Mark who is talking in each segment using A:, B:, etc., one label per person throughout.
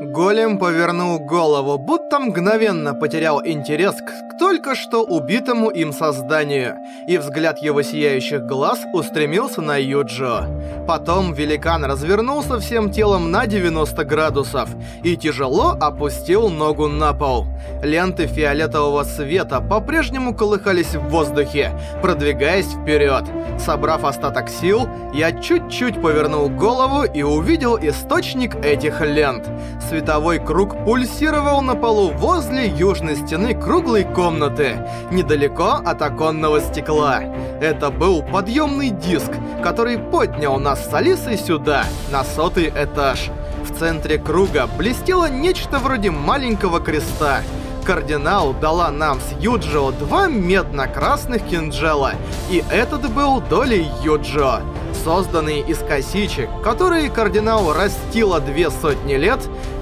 A: Голем повернул голову, будто мгновенно потерял интерес к только что убитому им созданию, и взгляд его сияющих глаз устремился на Юджо. Потом великан развернулся всем телом на 90 градусов и тяжело опустил ногу на пол. Ленты фиолетового света по-прежнему колыхались в воздухе, продвигаясь вперед. Собрав остаток сил, я чуть-чуть повернул голову и увидел источник этих лент. Световой круг пульсировал на полу возле южной стены круглой комнаты, недалеко от оконного стекла. Это был подъемный диск, который поднял нас с Алисой сюда, на сотый этаж. В центре круга блестело нечто вроде маленького креста — Кардинал дала нам с Юджио два медно-красных кинжала, и этот был долей Юджио. Созданные из косичек, которые кардинал растила две сотни лет,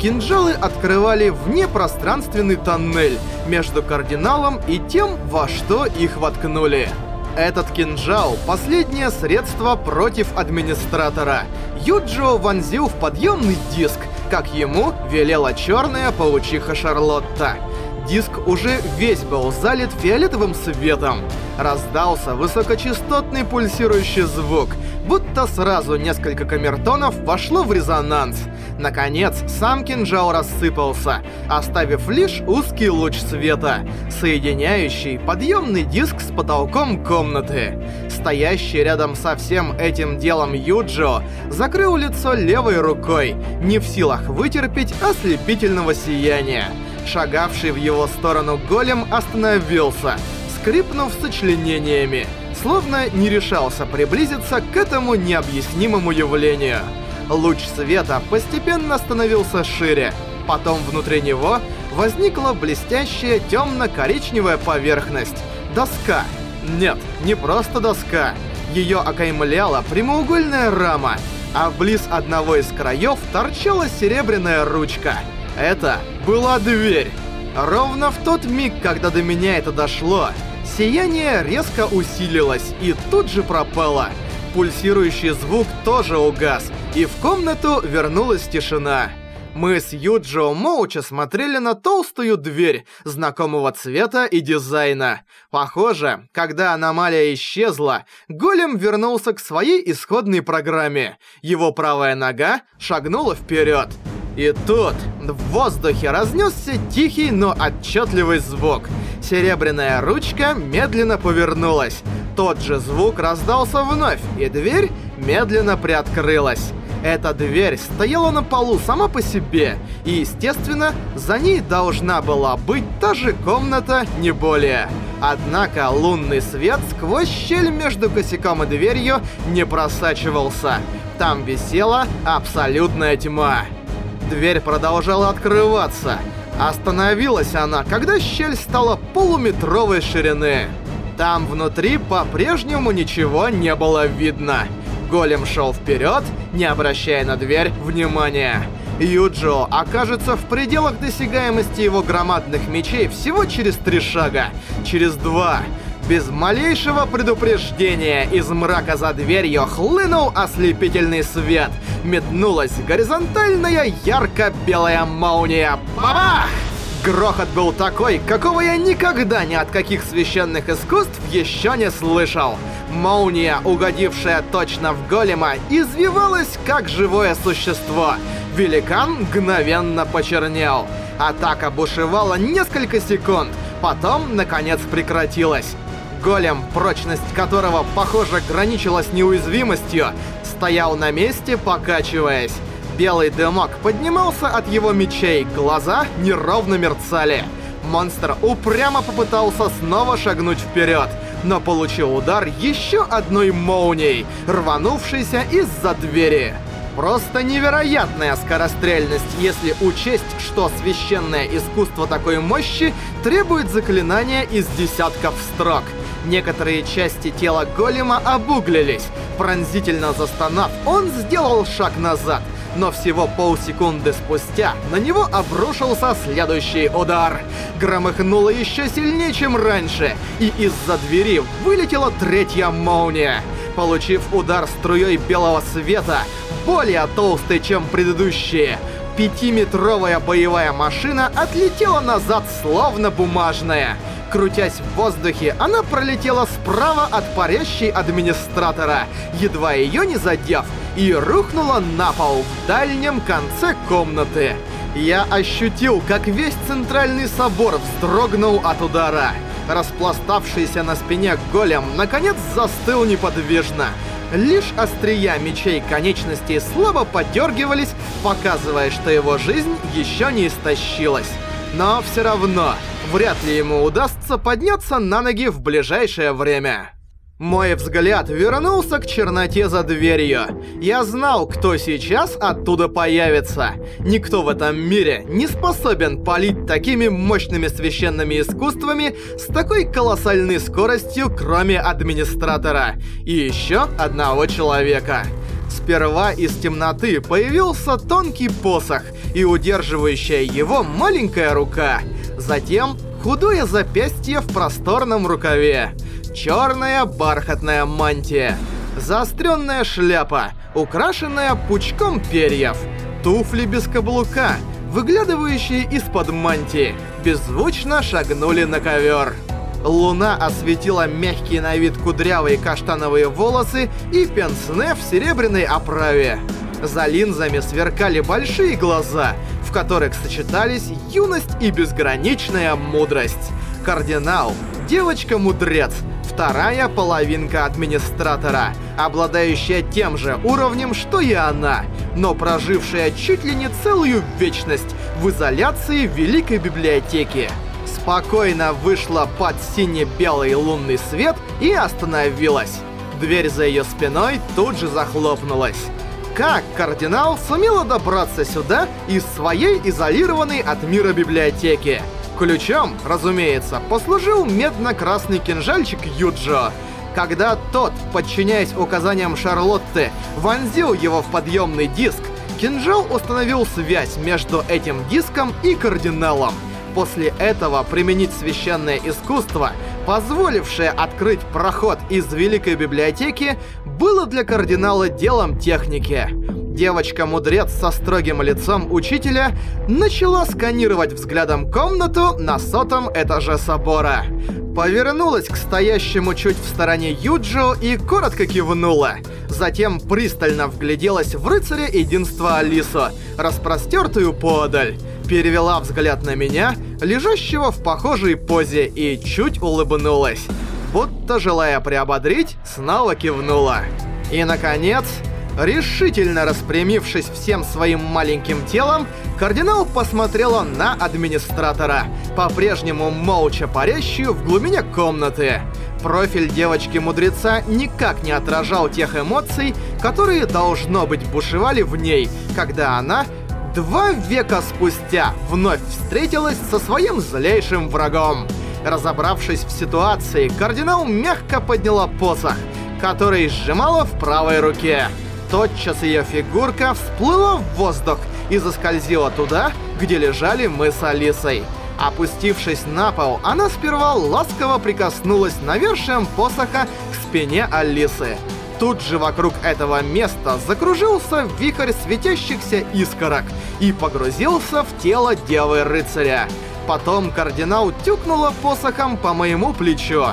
A: кинжалы открывали внепространственный тоннель между кардиналом и тем, во что их воткнули. Этот кинжал — последнее средство против администратора. Юджио вонзил в подъемный диск, как ему велела черная паучиха Шарлотта. Диск уже весь был залит фиолетовым светом. Раздался высокочастотный пульсирующий звук, будто сразу несколько камертонов вошло в резонанс. Наконец, сам кинжал рассыпался, оставив лишь узкий луч света, соединяющий подъемный диск с потолком комнаты. Стоящий рядом со всем этим делом Юджио закрыл лицо левой рукой, не в силах вытерпеть ослепительного сияния. Шагавший в его сторону голем остановился, скрипнув сочленениями, словно не решался приблизиться к этому необъяснимому явлению. Луч света постепенно становился шире, потом внутри него возникла блестящая темно-коричневая поверхность. Доска. Нет, не просто доска. Ее окаймляла прямоугольная рама, а близ одного из краев торчала серебряная ручка — это была дверь. Ровно в тот миг, когда до меня это дошло, сияние резко усилилось и тут же пропало. Пульсирующий звук тоже угас, и в комнату вернулась тишина. Мы с Юджио молча смотрели на толстую дверь знакомого цвета и дизайна. Похоже, когда аномалия исчезла, голем вернулся к своей исходной программе. Его правая нога шагнула вперед. И тут в воздухе разнесся тихий, но отчетливый звук. Серебряная ручка медленно повернулась. Тот же звук раздался вновь, и дверь медленно приоткрылась. Эта дверь стояла на полу сама по себе, и, естественно, за ней должна была быть та же комната, не более. Однако лунный свет сквозь щель между косяком и дверью не просачивался. Там висела абсолютная тьма. Дверь продолжала открываться. Остановилась она, когда щель стала полуметровой ширины. Там внутри по-прежнему ничего не было видно. Голем шел вперед, не обращая на дверь внимания. Юджо окажется в пределах досягаемости его громадных мечей всего через три шага, через два. Без малейшего предупреждения из мрака за дверью хлынул ослепительный свет. Метнулась горизонтальная ярко-белая молния. Бабах! Грохот был такой, какого я никогда ни от каких священных искусств еще не слышал. Молния, угодившая точно в голема, извивалась как живое существо. Великан мгновенно почернел. Атака бушевала несколько секунд, потом, наконец, прекратилась. Голем, прочность которого, похоже, граничила с неуязвимостью, стоял на месте, покачиваясь. Белый дымок поднимался от его мечей, глаза неровно мерцали. Монстр упрямо попытался снова шагнуть вперед, но получил удар еще одной молнией, рванувшейся из-за двери. Просто невероятная скорострельность, если учесть, что священное искусство такой мощи требует заклинания из десятков строк — Некоторые части тела голема обуглились. Пронзительно застонав, он сделал шаг назад. Но всего полсекунды спустя на него обрушился следующий удар. Громыхнуло еще сильнее, чем раньше, и из-за двери вылетела третья молния. Получив удар струей белого света, более толстый, чем предыдущие, Пятиметровая боевая машина отлетела назад, словно бумажная. Крутясь в воздухе, она пролетела справа от парящей администратора, едва ее не задев, и рухнула на пол в дальнем конце комнаты. Я ощутил, как весь центральный собор вздрогнул от удара. Распластавшийся на спине голем наконец застыл неподвижно. Лишь острия мечей конечностей слабо подергивались, показывая, что его жизнь еще не истощилась. Но все равно, вряд ли ему удастся подняться на ноги в ближайшее время. Мой взгляд вернулся к черноте за дверью. Я знал, кто сейчас оттуда появится. Никто в этом мире не способен палить такими мощными священными искусствами с такой колоссальной скоростью, кроме администратора. И еще одного человека. Сперва из темноты появился тонкий посох и удерживающая его маленькая рука. Затем худое запястье в просторном рукаве черная бархатная мантия, заостренная шляпа, украшенная пучком перьев, туфли без каблука, выглядывающие из-под мантии, беззвучно шагнули на ковер. Луна осветила мягкие на вид кудрявые каштановые волосы и пенсне в серебряной оправе. За линзами сверкали большие глаза, в которых сочетались юность и безграничная мудрость. Кардинал, девочка-мудрец, вторая половинка администратора, обладающая тем же уровнем, что и она, но прожившая чуть ли не целую вечность в изоляции Великой Библиотеки. Спокойно вышла под сине-белый лунный свет и остановилась. Дверь за ее спиной тут же захлопнулась. Как кардинал сумела добраться сюда из своей изолированной от мира библиотеки? Ключом, разумеется, послужил медно-красный кинжальчик Юджо. Когда тот, подчиняясь указаниям Шарлотты, вонзил его в подъемный диск, кинжал установил связь между этим диском и кардиналом. После этого применить священное искусство, позволившее открыть проход из Великой Библиотеки, было для кардинала делом техники девочка-мудрец со строгим лицом учителя начала сканировать взглядом комнату на сотом этаже собора. Повернулась к стоящему чуть в стороне Юджо и коротко кивнула. Затем пристально вгляделась в рыцаря единства Алису, распростертую подаль. Перевела взгляд на меня, лежащего в похожей позе, и чуть улыбнулась. Будто желая приободрить, снова кивнула. И, наконец, Решительно распрямившись всем своим маленьким телом, кардинал посмотрела на администратора, по-прежнему молча парящую в глубине комнаты. Профиль девочки-мудреца никак не отражал тех эмоций, которые, должно быть, бушевали в ней, когда она два века спустя вновь встретилась со своим злейшим врагом. Разобравшись в ситуации, кардинал мягко подняла посох, который сжимала в правой руке тотчас ее фигурка всплыла в воздух и заскользила туда, где лежали мы с Алисой. Опустившись на пол, она сперва ласково прикоснулась навершием посоха к спине Алисы. Тут же вокруг этого места закружился вихрь светящихся искорок и погрузился в тело Девы-рыцаря. Потом кардинал тюкнула посохом по моему плечу.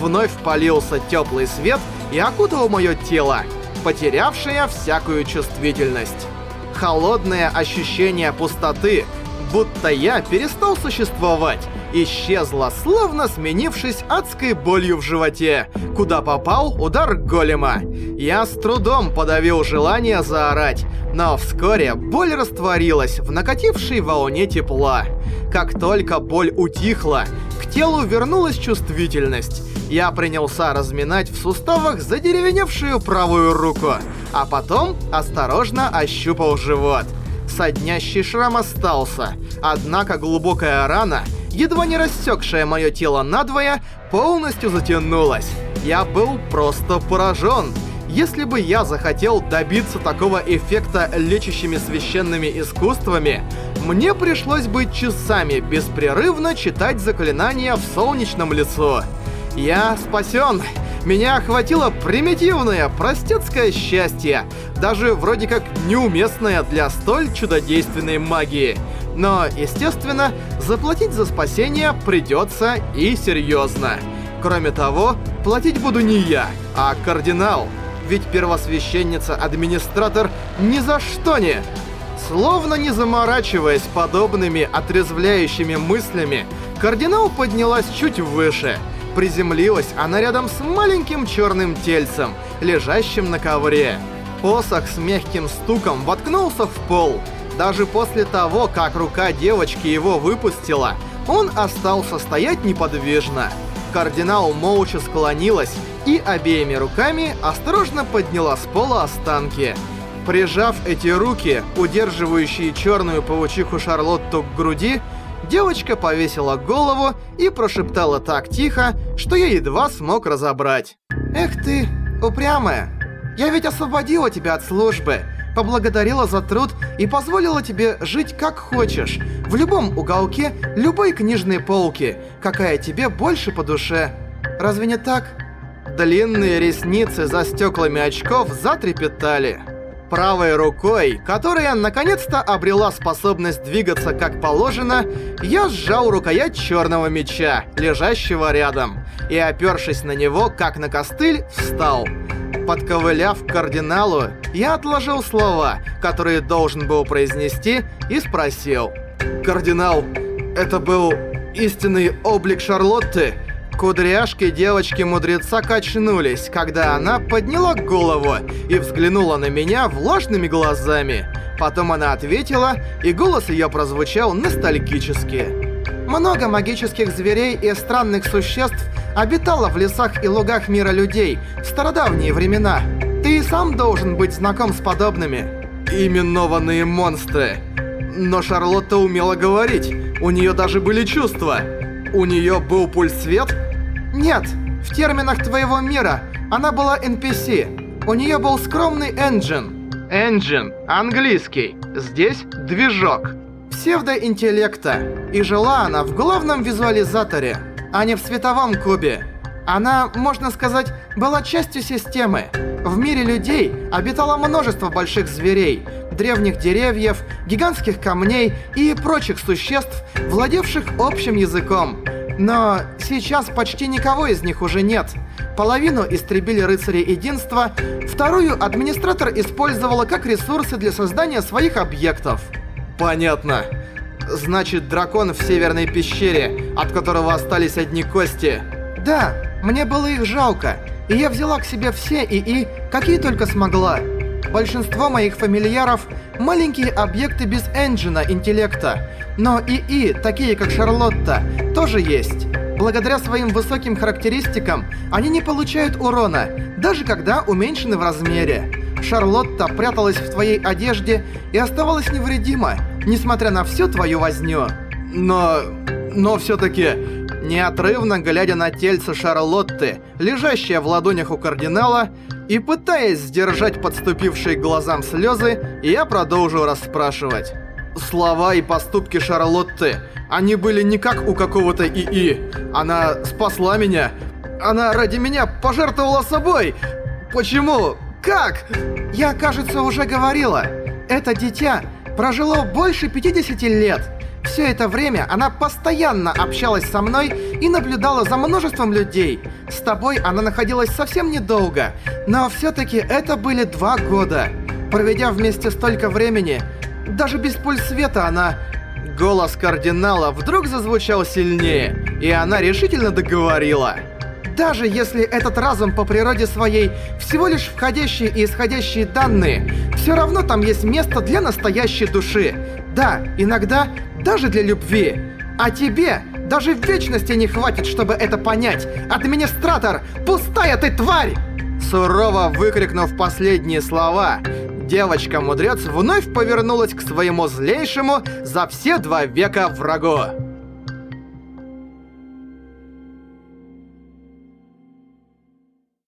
A: Вновь полился теплый свет и окутал мое тело потерявшая всякую чувствительность. Холодное ощущение пустоты, будто я перестал существовать, исчезло, словно сменившись адской болью в животе, куда попал удар голема. Я с трудом подавил желание заорать, но вскоре боль растворилась в накатившей волне тепла. Как только боль утихла, к телу вернулась чувствительность, я принялся разминать в суставах задеревеневшую правую руку, а потом осторожно ощупал живот. Соднящий шрам остался, однако глубокая рана, едва не рассекшая мое тело надвое, полностью затянулась. Я был просто поражен. Если бы я захотел добиться такого эффекта лечащими священными искусствами, мне пришлось бы часами беспрерывно читать заклинания в солнечном лицу. Я спасен. Меня охватило примитивное, простецкое счастье, даже вроде как неуместное для столь чудодейственной магии. Но, естественно, заплатить за спасение придется и серьезно. Кроме того, платить буду не я, а кардинал. Ведь первосвященница-администратор ни за что не... Словно не заморачиваясь подобными отрезвляющими мыслями, кардинал поднялась чуть выше. Приземлилась она рядом с маленьким черным тельцем, лежащим на ковре. Посох с мягким стуком воткнулся в пол. Даже после того, как рука девочки его выпустила, он остался стоять неподвижно. Кардинал молча склонилась и обеими руками осторожно подняла с пола останки. Прижав эти руки, удерживающие черную паучиху Шарлотту к груди, девочка повесила голову и прошептала так тихо, что я едва смог разобрать. «Эх ты, упрямая! Я ведь освободила тебя от службы, поблагодарила за труд и позволила тебе жить как хочешь, в любом уголке любой книжной полки, какая тебе больше по душе. Разве не так?» Длинные ресницы за стеклами очков затрепетали. Правой рукой, которая наконец-то обрела способность двигаться как положено, я сжал рукоять черного меча, лежащего рядом, и, опершись на него, как на костыль, встал. Подковыляв к кардиналу, я отложил слова, которые должен был произнести, и спросил. «Кардинал, это был истинный облик Шарлотты?» Кудряшки девочки-мудреца качнулись, когда она подняла голову и взглянула на меня влажными глазами. Потом она ответила, и голос ее прозвучал ностальгически. Много магических зверей и странных существ обитало в лесах и лугах мира людей в стародавние времена. Ты и сам должен быть знаком с подобными. Именованные монстры. Но Шарлотта умела говорить, у нее даже были чувства. У нее был пульс свет нет, в терминах твоего мира она была NPC. У нее был скромный engine. Engine, английский. Здесь движок. Псевдоинтеллекта. И жила она в главном визуализаторе, а не в световом кубе. Она, можно сказать, была частью системы. В мире людей обитало множество больших зверей, древних деревьев, гигантских камней и прочих существ, владевших общим языком – но сейчас почти никого из них уже нет. Половину истребили рыцари единства, вторую администратор использовала как ресурсы для создания своих объектов. Понятно. Значит, дракон в северной пещере, от которого остались одни кости. Да, мне было их жалко, и я взяла к себе все ИИ, какие только смогла. Большинство моих фамильяров — маленькие объекты без энджина интеллекта, но ИИ, такие как Шарлотта, тоже есть. Благодаря своим высоким характеристикам, они не получают урона, даже когда уменьшены в размере. Шарлотта пряталась в твоей одежде и оставалась невредима, несмотря на всю твою возню. Но... но все-таки... Неотрывно глядя на тельце Шарлотты, лежащее в ладонях у кардинала, и пытаясь сдержать подступившие к глазам слезы, я продолжил расспрашивать. Слова и поступки Шарлотты, они были не как у какого-то ИИ. Она спасла меня. Она ради меня пожертвовала собой. Почему? Как? Я, кажется, уже говорила. Это дитя прожило больше 50 лет. Все это время она постоянно общалась со мной и наблюдала за множеством людей. С тобой она находилась совсем недолго, но все-таки это были два года. Проведя вместе столько времени, даже без пульс света она... Голос кардинала вдруг зазвучал сильнее, и она решительно договорила. Даже если этот разум по природе своей всего лишь входящие и исходящие данные, все равно там есть место для настоящей души. Да, иногда даже для любви. А тебе даже в вечности не хватит, чтобы это понять. Администратор, пустая ты тварь! Сурово выкрикнув последние слова, девочка-мудрец вновь повернулась к своему злейшему за все два века врагу.